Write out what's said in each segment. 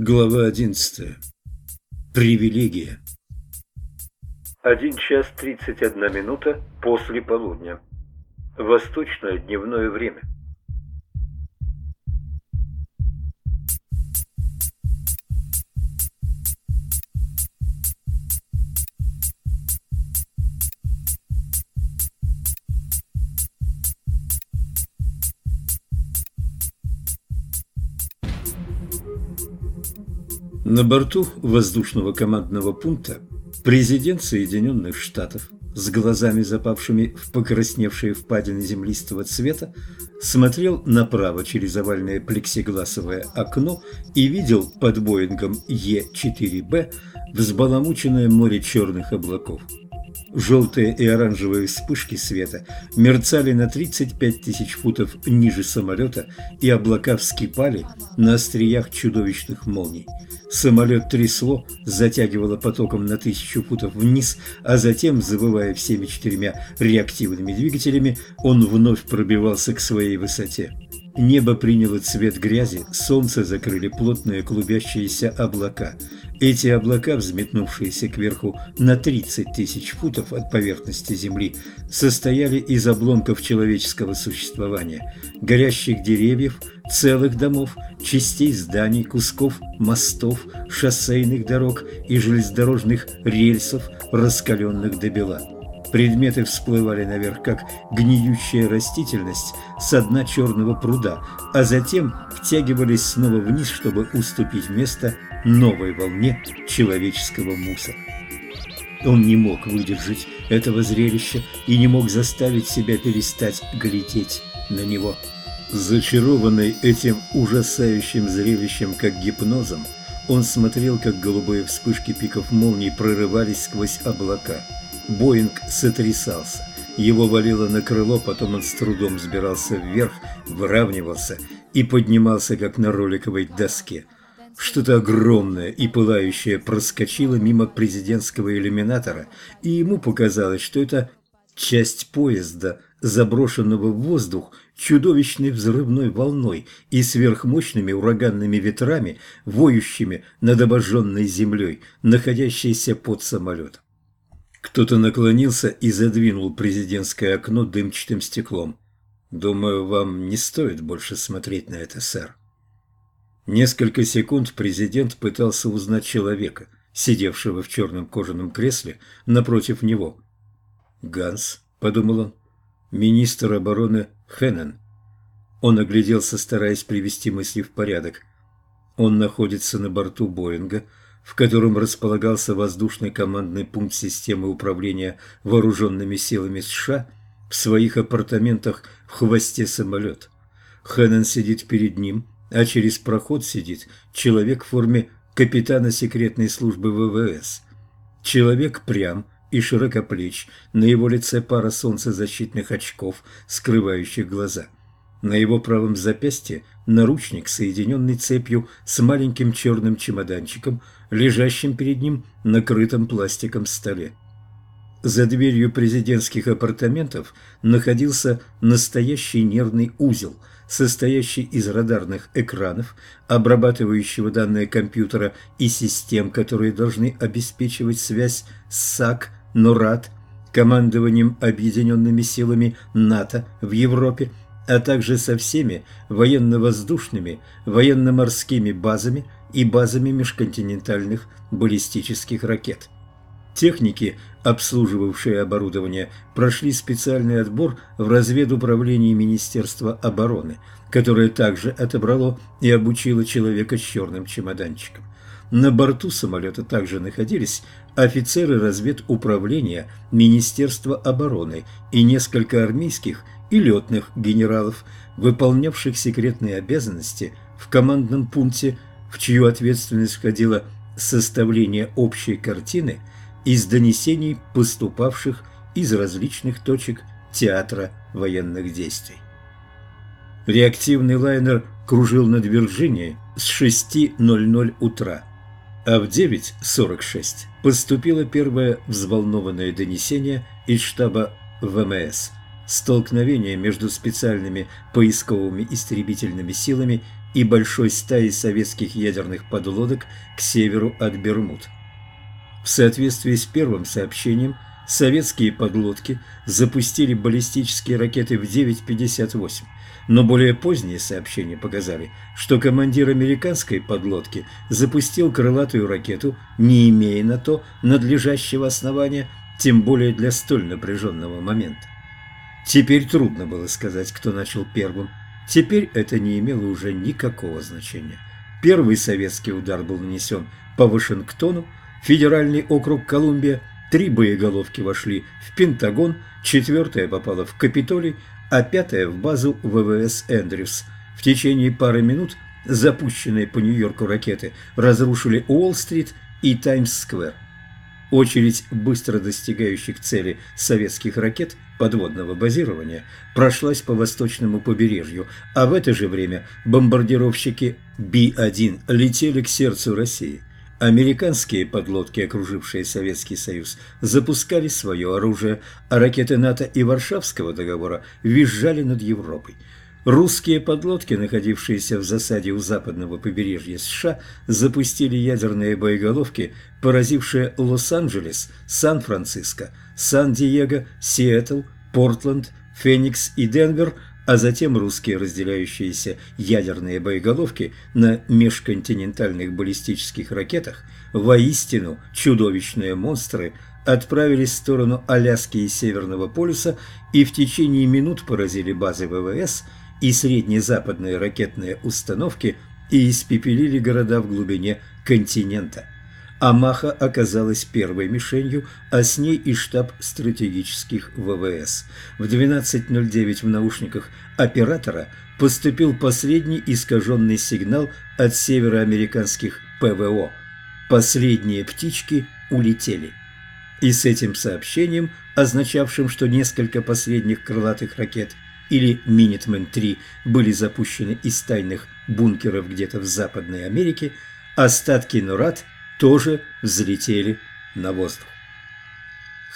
Глава 11. Привилегия. Один час тридцать одна минута после полудня. Восточное дневное время. На борту воздушного командного пункта президент Соединенных Штатов с глазами запавшими в покрасневшие впадины землистого цвета смотрел направо через овальное плексигласовое окно и видел под Боингом Е-4Б взбаламученное море черных облаков. Желтые и оранжевые вспышки света мерцали на 35 тысяч футов ниже самолета, и облака вскипали на остриях чудовищных молний. Самолет трясло, затягивало потоком на тысячу футов вниз, а затем, завывая всеми четырьмя реактивными двигателями, он вновь пробивался к своей высоте. Небо приняло цвет грязи, солнце закрыли плотные клубящиеся облака. Эти облака, взметнувшиеся кверху на 30 тысяч футов от поверхности Земли, состояли из обломков человеческого существования, горящих деревьев, целых домов, частей зданий, кусков мостов, шоссейных дорог и железнодорожных рельсов, раскаленных до бела. Предметы всплывали наверх, как гниющая растительность с дна черного пруда, а затем втягивались снова вниз, чтобы уступить место новой волне человеческого мусора. Он не мог выдержать этого зрелища и не мог заставить себя перестать глядеть на него. Зачарованный этим ужасающим зрелищем, как гипнозом, он смотрел, как голубые вспышки пиков молний прорывались сквозь облака – Боинг сотрясался. Его валило на крыло, потом он с трудом взбирался вверх, выравнивался и поднимался, как на роликовой доске. Что-то огромное и пылающее проскочило мимо президентского иллюминатора, и ему показалось, что это часть поезда, заброшенного в воздух чудовищной взрывной волной и сверхмощными ураганными ветрами, воющими над обожженной землей, находящейся под самолетом. Кто-то наклонился и задвинул президентское окно дымчатым стеклом. «Думаю, вам не стоит больше смотреть на это, сэр». Несколько секунд президент пытался узнать человека, сидевшего в черном кожаном кресле напротив него. «Ганс», — подумал он, — «министр обороны Хеннен». Он огляделся, стараясь привести мысли в порядок. Он находится на борту Боинга, — в котором располагался воздушный командный пункт системы управления вооруженными силами США, в своих апартаментах в хвосте самолет. Хэннон сидит перед ним, а через проход сидит человек в форме капитана секретной службы ВВС. Человек прям и широкоплеч, на его лице пара солнцезащитных очков, скрывающих глаза – на его правом запястье наручник, соединенный цепью с маленьким черным чемоданчиком, лежащим перед ним на крытом пластиком столе. За дверью президентских апартаментов находился настоящий нервный узел, состоящий из радарных экранов, обрабатывающего данные компьютера и систем, которые должны обеспечивать связь с САК, НОРАД, командованием объединенными силами НАТО в Европе, а также со всеми военно-воздушными, военно-морскими базами и базами межконтинентальных баллистических ракет. Техники, обслуживавшие оборудование, прошли специальный отбор в разведуправлении Министерства обороны, которое также отобрало и обучило человека с черным чемоданчиком. На борту самолета также находились офицеры разведуправления Министерства обороны и несколько армейских и летных генералов, выполнявших секретные обязанности в командном пункте, в чью ответственность входило составление общей картины из донесений, поступавших из различных точек театра военных действий. Реактивный лайнер кружил над Вирджинией с 6.00 утра, а в 9.46 поступило первое взволнованное донесение из штаба ВМС – столкновение между специальными поисковыми истребительными силами и большой стаей советских ядерных подлодок к северу от Бермуд. В соответствии с первым сообщением, советские подлодки запустили баллистические ракеты в 9.58, но более поздние сообщения показали, что командир американской подлодки запустил крылатую ракету, не имея на то надлежащего основания, тем более для столь напряженного момента. Теперь трудно было сказать, кто начал первым. Теперь это не имело уже никакого значения. Первый советский удар был нанесен по Вашингтону, федеральный округ Колумбия, три боеголовки вошли в Пентагон, четвертая попала в Капитолий, а пятая в базу ВВС «Эндрюс». В течение пары минут запущенные по Нью-Йорку ракеты разрушили Уолл-стрит и Таймс-сквер. Очередь быстро достигающих цели советских ракет подводного базирования прошлась по восточному побережью, а в это же время бомбардировщики Би-1 летели к сердцу России. Американские подлодки, окружившие Советский Союз, запускали свое оружие, а ракеты НАТО и Варшавского договора визжали над Европой. Русские подлодки, находившиеся в засаде у западного побережья США, запустили ядерные боеголовки, поразившие Лос-Анджелес, Сан-Франциско, Сан-Диего, Сиэтл, Портленд, Феникс и Денвер – а затем русские разделяющиеся ядерные боеголовки на межконтинентальных баллистических ракетах, воистину чудовищные монстры, отправились в сторону Аляски и Северного полюса и в течение минут поразили базы ВВС и среднезападные ракетные установки и испепелили города в глубине континента. Амаха оказалась первой мишенью, а с ней и штаб стратегических ВВС. В 12.09 в наушниках оператора поступил последний искаженный сигнал от североамериканских ПВО. Последние птички улетели. И с этим сообщением, означавшим, что несколько последних крылатых ракет или Минитмен-3 были запущены из тайных бункеров где-то в Западной Америке, остатки Нурат – тоже взлетели на воздух.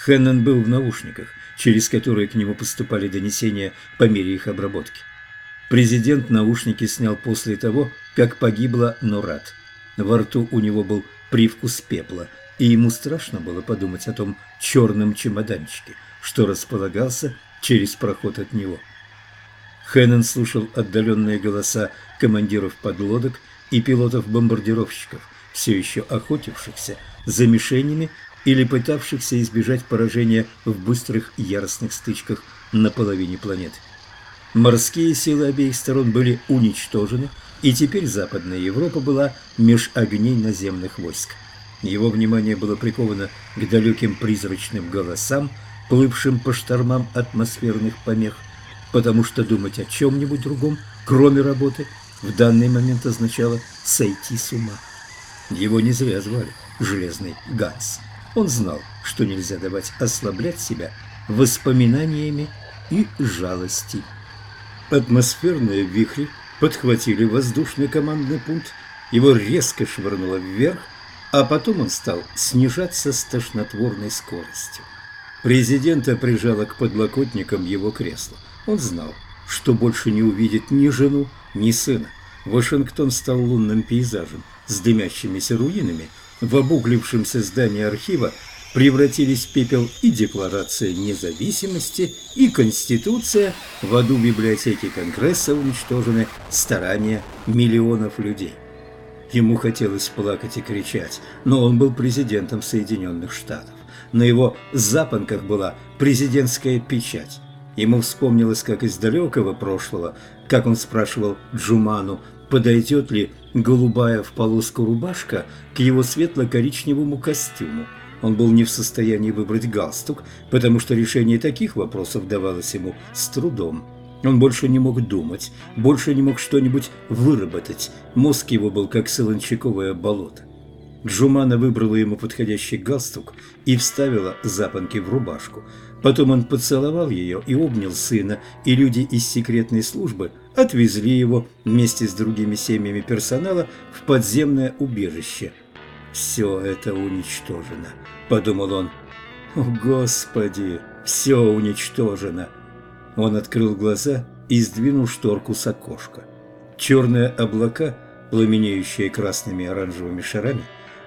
Хеннон был в наушниках, через которые к нему поступали донесения по мере их обработки. Президент наушники снял после того, как погибла Нурат. Во рту у него был привкус пепла, и ему страшно было подумать о том черном чемоданчике, что располагался через проход от него. Хеннон слушал отдаленные голоса командиров подлодок и пилотов-бомбардировщиков, все еще охотившихся за мишенями или пытавшихся избежать поражения в быстрых яростных стычках на половине планеты. Морские силы обеих сторон были уничтожены, и теперь Западная Европа была меж огней наземных войск. Его внимание было приковано к далеким призрачным голосам, плывшим по штормам атмосферных помех, потому что думать о чем-нибудь другом, кроме работы, в данный момент означало сойти с ума. Его не зря звали «Железный Ганс». Он знал, что нельзя давать ослаблять себя воспоминаниями и жалости. Атмосферные вихри подхватили воздушный командный пункт, его резко швырнуло вверх, а потом он стал снижаться с тошнотворной скоростью. Президента прижало к подлокотникам его кресла. Он знал, что больше не увидит ни жену, ни сына. Вашингтон стал лунным пейзажем, с дымящимися руинами, в обуглившемся здании архива превратились в пепел и Декларация независимости, и Конституция, в аду библиотеки Конгресса уничтожены старания миллионов людей. Ему хотелось плакать и кричать, но он был президентом Соединенных Штатов. На его запонках была президентская печать. Ему вспомнилось, как из далекого прошлого, как он спрашивал Джуману, подойдет ли голубая в полоску рубашка к его светло-коричневому костюму. Он был не в состоянии выбрать галстук, потому что решение таких вопросов давалось ему с трудом. Он больше не мог думать, больше не мог что-нибудь выработать. Мозг его был как солончаковое болото. Джумана выбрала ему подходящий галстук и вставила запонки в рубашку. Потом он поцеловал ее и обнял сына, и люди из секретной службы – отвезли его вместе с другими семьями персонала в подземное убежище. «Все это уничтожено», — подумал он. «О, Господи, все уничтожено!» Он открыл глаза и сдвинул шторку с окошка. Черные облака, пламенеющие красными и оранжевыми шарами,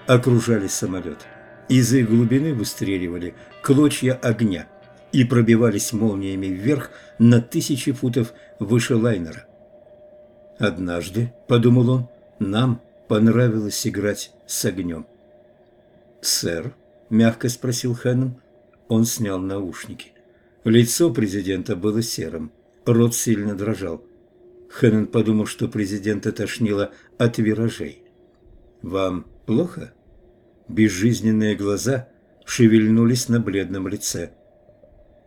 окружали самолет. Из их глубины выстреливали клочья огня и пробивались молниями вверх на тысячи футов выше лайнера. «Однажды», — подумал он, — «нам понравилось играть с огнем». «Сэр?» – мягко спросил Хэннон. Он снял наушники. Лицо президента было серым, рот сильно дрожал. Хэннон подумал, что президента тошнило от виражей. «Вам плохо?» Безжизненные глаза шевельнулись на бледном лице.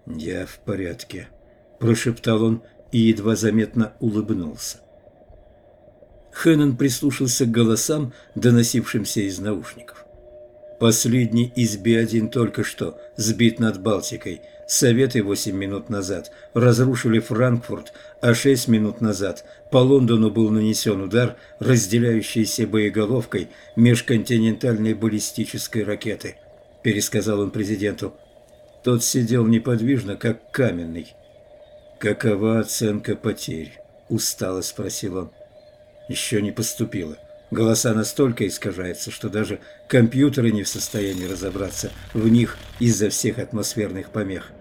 «Я в порядке», – прошептал он и едва заметно улыбнулся. Хэннон прислушался к голосам, доносившимся из наушников. Последний из Би-1 только что сбит над Балтикой. Советы 8 минут назад разрушили Франкфурт, а 6 минут назад по Лондону был нанесен удар, разделяющийся боеголовкой межконтинентальной баллистической ракеты, пересказал он президенту. Тот сидел неподвижно, как каменный. «Какова оценка потерь?» – устало спросил он. «Еще не поступила. Голоса настолько искажаются, что даже компьютеры не в состоянии разобраться в них из-за всех атмосферных помех.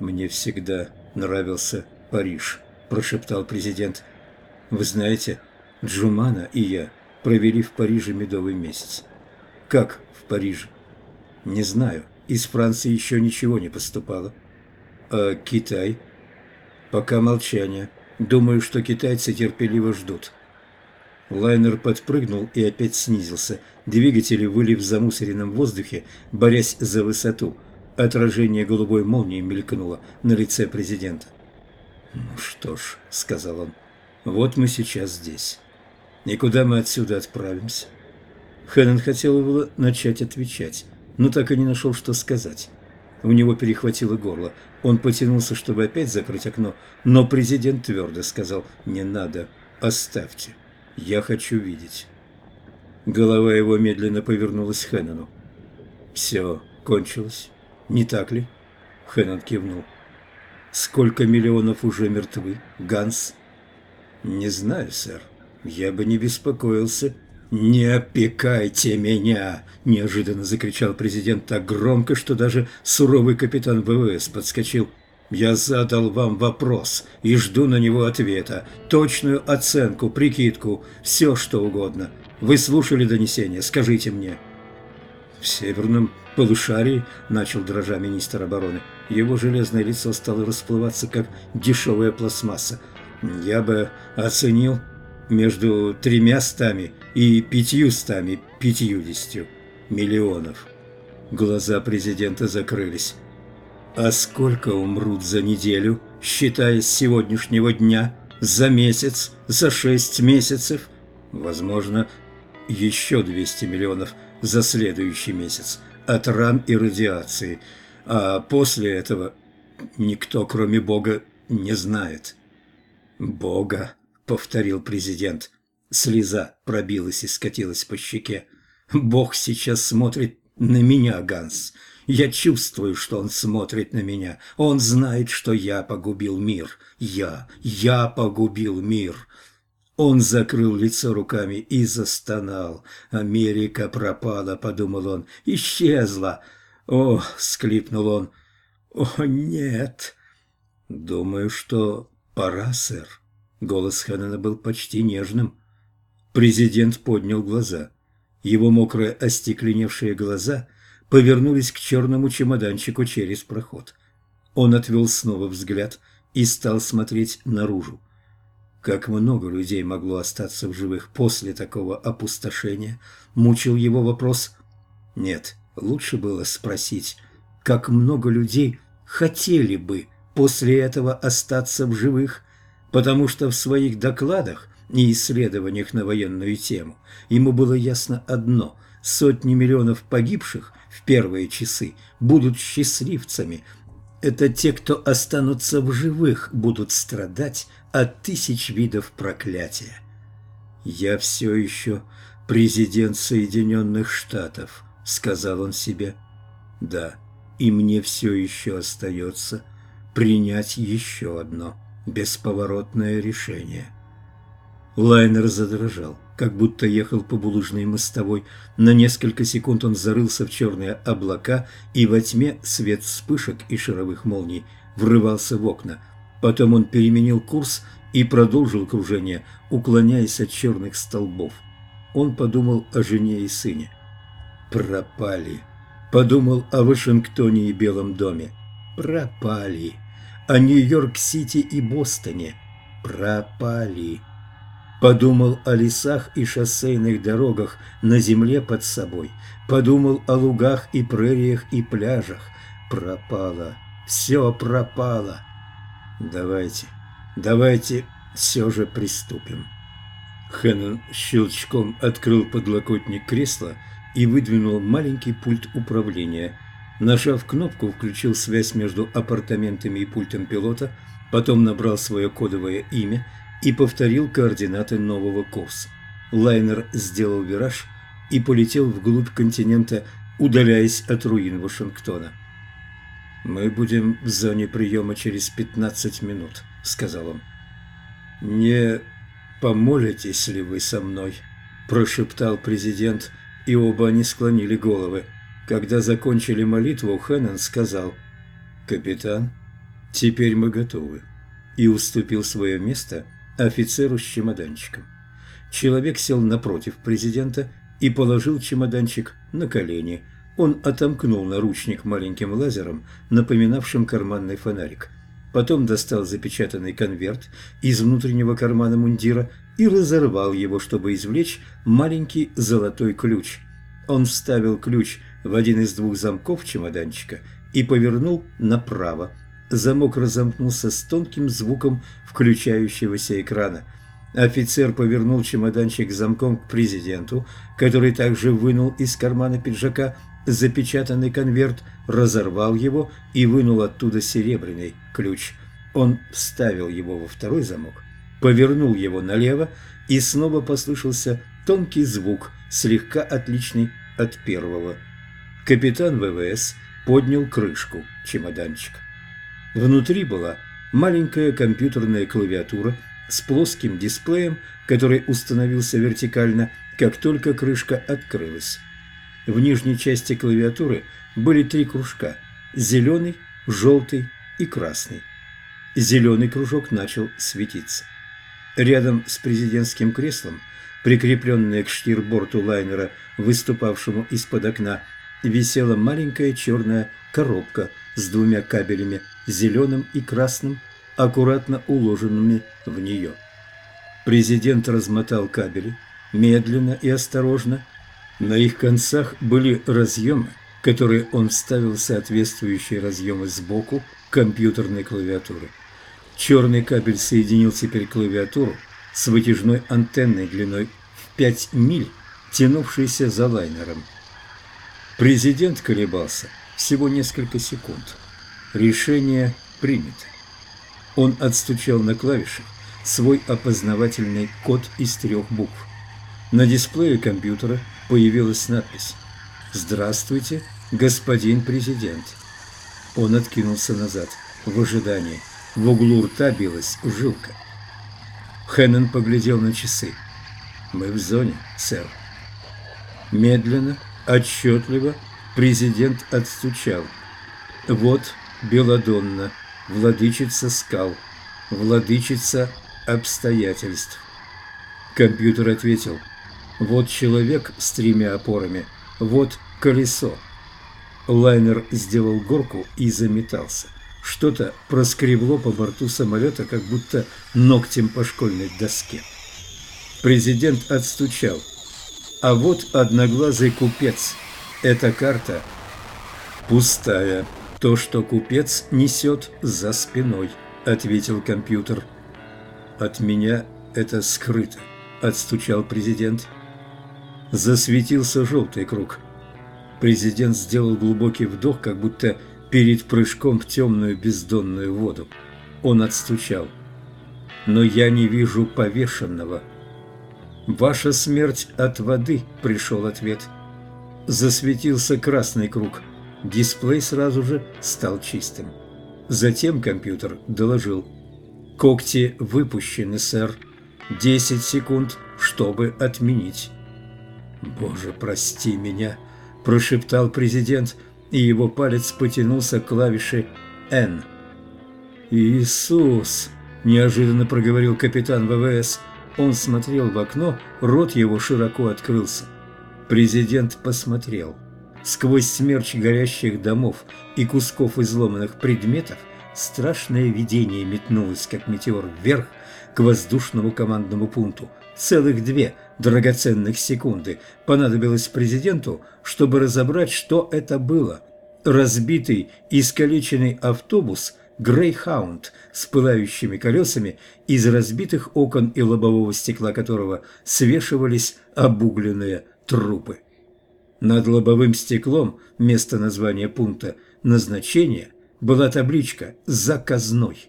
«Мне всегда нравился Париж», – прошептал президент. «Вы знаете, Джумана и я провели в Париже медовый месяц». «Как в Париже?» «Не знаю. Из Франции еще ничего не поступало». «А Китай?» «Пока молчание. Думаю, что китайцы терпеливо ждут». Лайнер подпрыгнул и опять снизился. Двигатели выли в замусоренном воздухе, борясь за высоту. Отражение голубой молнии мелькнуло на лице президента. «Ну что ж», — сказал он, — «вот мы сейчас здесь. И куда мы отсюда отправимся?» Хэннон хотел было начать отвечать, но так и не нашел, что сказать. У него перехватило горло. Он потянулся, чтобы опять закрыть окно, но президент твердо сказал «Не надо, оставьте». Я хочу видеть». Голова его медленно повернулась к Хэннону. «Все кончилось, не так ли?» Хэннон кивнул. «Сколько миллионов уже мертвы, Ганс?» «Не знаю, сэр. Я бы не беспокоился». «Не опекайте меня!» – неожиданно закричал президент так громко, что даже суровый капитан ВВС подскочил. Я задал вам вопрос и жду на него ответа, точную оценку, прикидку, все что угодно. Вы слушали донесение, скажите мне. В северном полушарии начал дрожа министр обороны. Его железное лицо стало расплываться, как дешевая пластмасса. Я бы оценил между тремястами и пятьюстами пятьюдесятью миллионов. Глаза президента закрылись. А сколько умрут за неделю, считая с сегодняшнего дня, за месяц, за шесть месяцев? Возможно, еще 200 миллионов за следующий месяц от ран и радиации. А после этого никто, кроме Бога, не знает. «Бога», — повторил президент. Слеза пробилась и скатилась по щеке. «Бог сейчас смотрит на меня, Ганс. Я чувствую, что он смотрит на меня. Он знает, что я погубил мир. Я, я погубил мир. Он закрыл лицо руками и застонал. «Америка пропала», — подумал он. «Исчезла». «О!» — склипнул он. «О, нет!» «Думаю, что пора, сэр». Голос Хэннона был почти нежным. Президент поднял глаза. Его мокрые остекленевшие глаза повернулись к черному чемоданчику через проход. Он отвел снова взгляд и стал смотреть наружу. Как много людей могло остаться в живых после такого опустошения, мучил его вопрос. Нет, лучше было спросить, как много людей хотели бы после этого остаться в живых, потому что в своих докладах и исследованиях на военную тему ему было ясно одно – сотни миллионов погибших в первые часы будут счастливцами. Это те, кто останутся в живых, будут страдать от тысяч видов проклятия. «Я все еще президент Соединенных Штатов», — сказал он себе. «Да, и мне все еще остается принять еще одно бесповоротное решение. Лайнер задрожал, как будто ехал по булыжной мостовой. На несколько секунд он зарылся в черные облака, и во тьме свет вспышек и шаровых молний врывался в окна. Потом он переменил курс и продолжил кружение, уклоняясь от черных столбов. Он подумал о жене и сыне. Пропали. Подумал о Вашингтоне и Белом доме. Пропали. О Нью-Йорк-Сити и Бостоне. Пропали. Подумал о лесах и шоссейных дорогах на земле под собой. Подумал о лугах и прериях и пляжах. Пропало. Все пропало. Давайте, давайте все же приступим. Хэннон щелчком открыл подлокотник кресла и выдвинул маленький пульт управления. Нажав кнопку, включил связь между апартаментами и пультом пилота, потом набрал свое кодовое имя и повторил координаты нового курса. Лайнер сделал вираж и полетел вглубь континента, удаляясь от руин Вашингтона. «Мы будем в зоне приема через 15 минут», — сказал он. «Не помолитесь ли вы со мной?» – прошептал президент, и оба они склонили головы. Когда закончили молитву, Хэннон сказал «Капитан, теперь мы готовы» и уступил свое место офицеру с чемоданчиком. Человек сел напротив президента и положил чемоданчик на колени. Он отомкнул наручник маленьким лазером, напоминавшим карманный фонарик – потом достал запечатанный конверт из внутреннего кармана мундира и разорвал его, чтобы извлечь маленький золотой ключ. Он вставил ключ в один из двух замков чемоданчика и повернул направо. Замок разомкнулся с тонким звуком включающегося экрана. Офицер повернул чемоданчик замком к президенту, который также вынул из кармана пиджака запечатанный конверт, разорвал его и вынул оттуда серебряный ключ. Он вставил его во второй замок, повернул его налево, и снова послышался тонкий звук, слегка отличный от первого. Капитан ВВС поднял крышку чемоданчика. Внутри была маленькая компьютерная клавиатура с плоским дисплеем, который установился вертикально, как только крышка открылась. В нижней части клавиатуры были три кружка – зеленый, желтый и красный. Зеленый кружок начал светиться. Рядом с президентским креслом, прикрепленное к штирборту лайнера, выступавшему из-под окна, висела маленькая черная коробка с двумя кабелями, зеленым и красным, аккуратно уложенными в нее. Президент размотал кабели, медленно и осторожно, на их концах были разъемы, которые он вставил в соответствующие разъемы сбоку компьютерной клавиатуры. Черный кабель соединил теперь клавиатуру с вытяжной антенной длиной в 5 миль, тянувшейся за лайнером. Президент колебался всего несколько секунд. Решение принято. Он отстучал на клавиши свой опознавательный код из трех букв. На дисплее компьютера появилась надпись «Здравствуйте, господин президент». Он откинулся назад, в ожидании. В углу рта билась жилка. Хеннон поглядел на часы. «Мы в зоне, сэр». Медленно, отчетливо президент отстучал. «Вот Беладонна, владычица скал, владычица обстоятельств». Компьютер ответил – вот человек с тремя опорами, вот колесо. Лайнер сделал горку и заметался. Что-то проскребло по борту самолета, как будто ногтем по школьной доске. Президент отстучал. А вот одноглазый купец. Эта карта пустая. То, что купец несет за спиной, ответил компьютер. От меня это скрыто, отстучал президент. Засветился желтый круг. Президент сделал глубокий вдох, как будто перед прыжком в темную бездонную воду. Он отстучал. «Но я не вижу повешенного». «Ваша смерть от воды», — пришел ответ. Засветился красный круг. Дисплей сразу же стал чистым. Затем компьютер доложил. «Когти выпущены, сэр. Десять секунд, чтобы отменить». «Боже, прости меня», – прошептал президент, и его палец потянулся к клавише «Н». «Иисус!» – неожиданно проговорил капитан ВВС. Он смотрел в окно, рот его широко открылся. Президент посмотрел. Сквозь смерч горящих домов и кусков изломанных предметов страшное видение метнулось, как метеор, вверх к воздушному командному пункту. Целых две драгоценных секунды понадобилось президенту, чтобы разобрать, что это было. Разбитый, искалеченный автобус «Грейхаунд» с пылающими колесами, из разбитых окон и лобового стекла которого свешивались обугленные трупы. Над лобовым стеклом, место названия пункта назначения, была табличка «Заказной».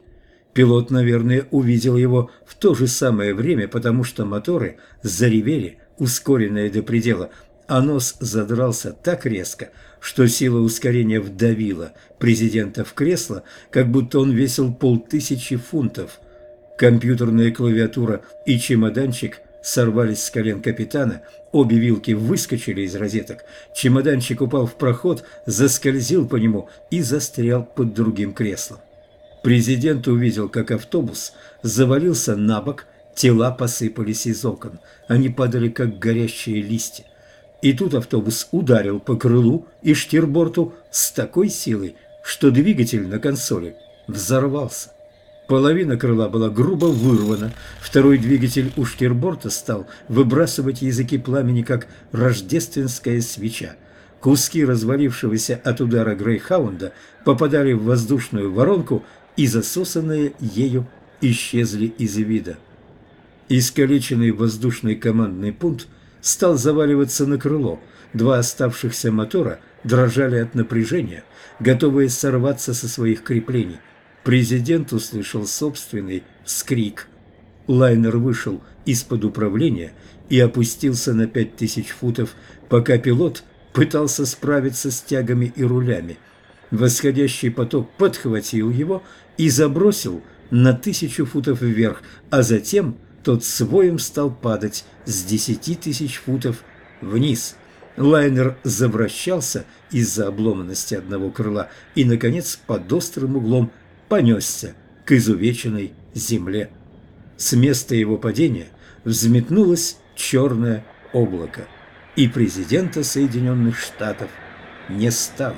Пилот, наверное, увидел его в то же самое время, потому что моторы заревели, ускоренные до предела, а нос задрался так резко, что сила ускорения вдавила президента в кресло, как будто он весил полтысячи фунтов. Компьютерная клавиатура и чемоданчик сорвались с колен капитана, обе вилки выскочили из розеток, чемоданчик упал в проход, заскользил по нему и застрял под другим креслом. Президент увидел, как автобус завалился на бок, тела посыпались из окон, они падали, как горящие листья. И тут автобус ударил по крылу и штирборту с такой силой, что двигатель на консоли взорвался. Половина крыла была грубо вырвана, второй двигатель у штирборта стал выбрасывать языки пламени, как рождественская свеча. Куски развалившегося от удара Грейхаунда попадали в воздушную воронку, и засосанные ею исчезли из вида. Искалеченный воздушный командный пункт стал заваливаться на крыло. Два оставшихся мотора дрожали от напряжения, готовые сорваться со своих креплений. Президент услышал собственный скрик. Лайнер вышел из-под управления и опустился на пять тысяч футов, пока пилот пытался справиться с тягами и рулями. Восходящий поток подхватил его и забросил на тысячу футов вверх, а затем тот своим стал падать с десяти тысяч футов вниз. Лайнер завращался из-за обломанности одного крыла и, наконец, под острым углом понесся к изувеченной земле. С места его падения взметнулось черное облако, и президента Соединенных Штатов не стало.